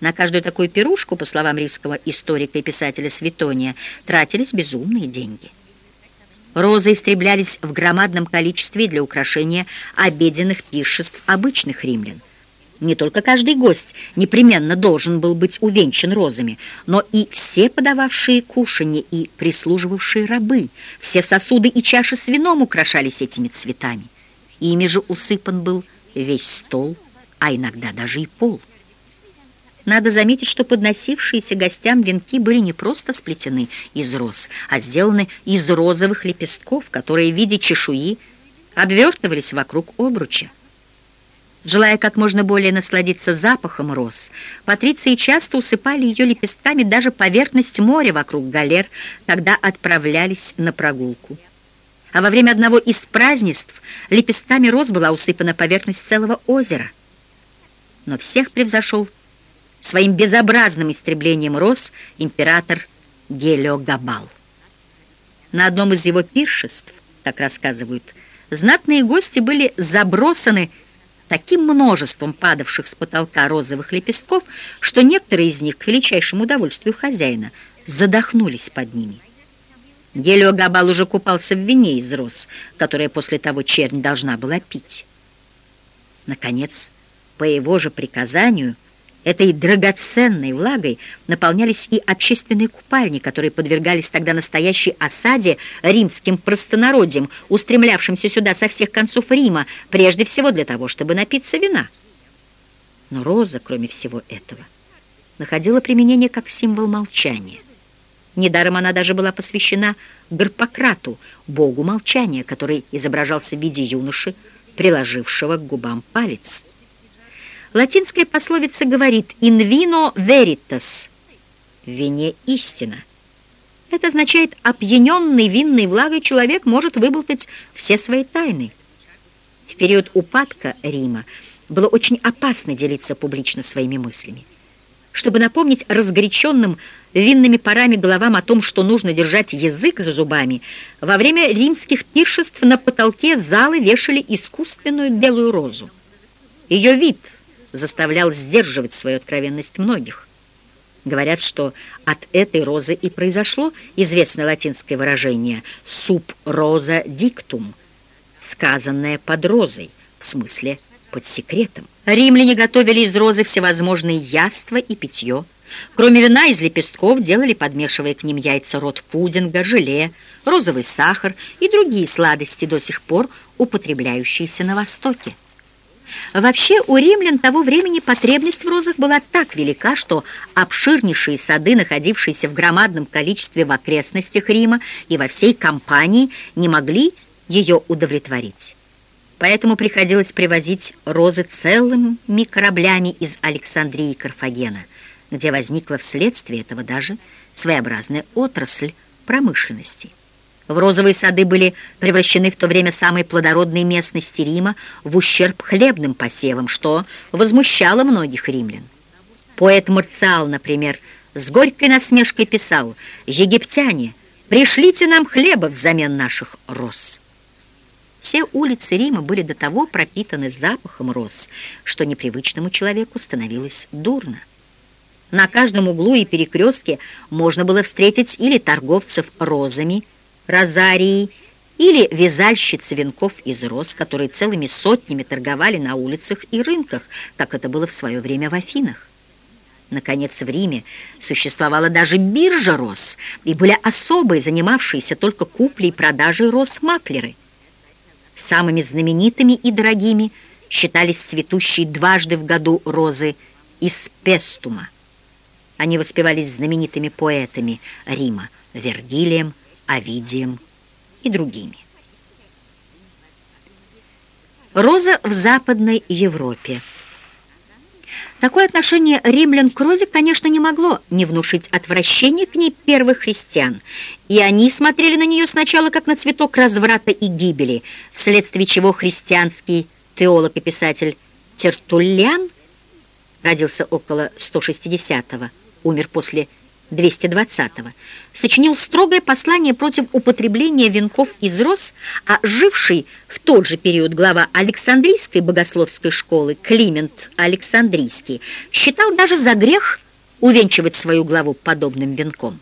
На каждую такую пирушку, по словам римского историка и писателя Светония, тратились безумные деньги. Розы истреблялись в громадном количестве для украшения обеденных пиршеств обычных римлян. Не только каждый гость непременно должен был быть увенчан розами, но и все подававшие кушанье и прислуживавшие рабы, все сосуды и чаши с вином украшались этими цветами. Ими же усыпан был весь стол, а иногда даже и пол. Надо заметить, что подносившиеся гостям венки были не просто сплетены из роз, а сделаны из розовых лепестков, которые в виде чешуи обвертывались вокруг обруча. Желая как можно более насладиться запахом роз, патриции часто усыпали ее лепестками даже поверхность моря вокруг галер, когда отправлялись на прогулку. А во время одного из празднеств лепестками роз была усыпана поверхность целого озера. Но всех превзошел своим безобразным истреблением роз император Гелиогабал. На одном из его пиршеств, так рассказывают, знатные гости были забросаны таким множеством падавших с потолка розовых лепестков, что некоторые из них, к величайшему удовольствию хозяина, задохнулись под ними. Гелиогабал уже купался в вине из роз, которое после того чернь должна была пить. Наконец, по его же приказанию, Этой драгоценной влагой наполнялись и общественные купальни, которые подвергались тогда настоящей осаде римским простонародьем, устремлявшимся сюда со всех концов Рима, прежде всего для того, чтобы напиться вина. Но роза, кроме всего этого, находила применение как символ молчания. Недаром она даже была посвящена Гарпократу, богу молчания, который изображался в виде юноши, приложившего к губам палец. Латинская пословица говорит «in vino veritas» — «в вине истина». Это означает «опьяненный винной влагой человек может выболтать все свои тайны». В период упадка Рима было очень опасно делиться публично своими мыслями. Чтобы напомнить разгоряченным винными парами головам о том, что нужно держать язык за зубами, во время римских пиршеств на потолке залы вешали искусственную белую розу. Ее вид – заставлял сдерживать свою откровенность многих. Говорят, что от этой розы и произошло известное латинское выражение «sub rosa dictum», сказанное под розой, в смысле под секретом. Римляне готовили из розы всевозможные яства и питье. Кроме вина из лепестков делали, подмешивая к ним яйца рот пудинга, желе, розовый сахар и другие сладости, до сих пор употребляющиеся на Востоке. Вообще у римлян того времени потребность в розах была так велика, что обширнейшие сады, находившиеся в громадном количестве в окрестностях Рима и во всей компании, не могли ее удовлетворить. Поэтому приходилось привозить розы целыми кораблями из Александрии и Карфагена, где возникла вследствие этого даже своеобразная отрасль промышленности. В розовые сады были превращены в то время самые плодородные местности Рима в ущерб хлебным посевам, что возмущало многих римлян. Поэт Марциал, например, с горькой насмешкой писал «Египтяне, пришлите нам хлеба взамен наших роз». Все улицы Рима были до того пропитаны запахом роз, что непривычному человеку становилось дурно. На каждом углу и перекрестке можно было встретить или торговцев розами, розарии или вязальщицы венков из роз, которые целыми сотнями торговали на улицах и рынках, как это было в свое время в Афинах. Наконец, в Риме существовала даже биржа роз, и были особые, занимавшиеся только куплей и продажей роз маклеры. Самыми знаменитыми и дорогими считались цветущие дважды в году розы из пестума. Они воспевались знаменитыми поэтами Рима Вергилием, Овидием и другими. Роза в Западной Европе. Такое отношение римлян к розе, конечно, не могло не внушить отвращения к ней первых христиан, и они смотрели на нее сначала как на цветок разврата и гибели, вследствие чего христианский теолог и писатель Тертуллян родился около 160-го, умер после 220-го, сочинил строгое послание против употребления венков из роз, а живший в тот же период глава Александрийской богословской школы Климент Александрийский считал даже за грех увенчивать свою главу подобным венком.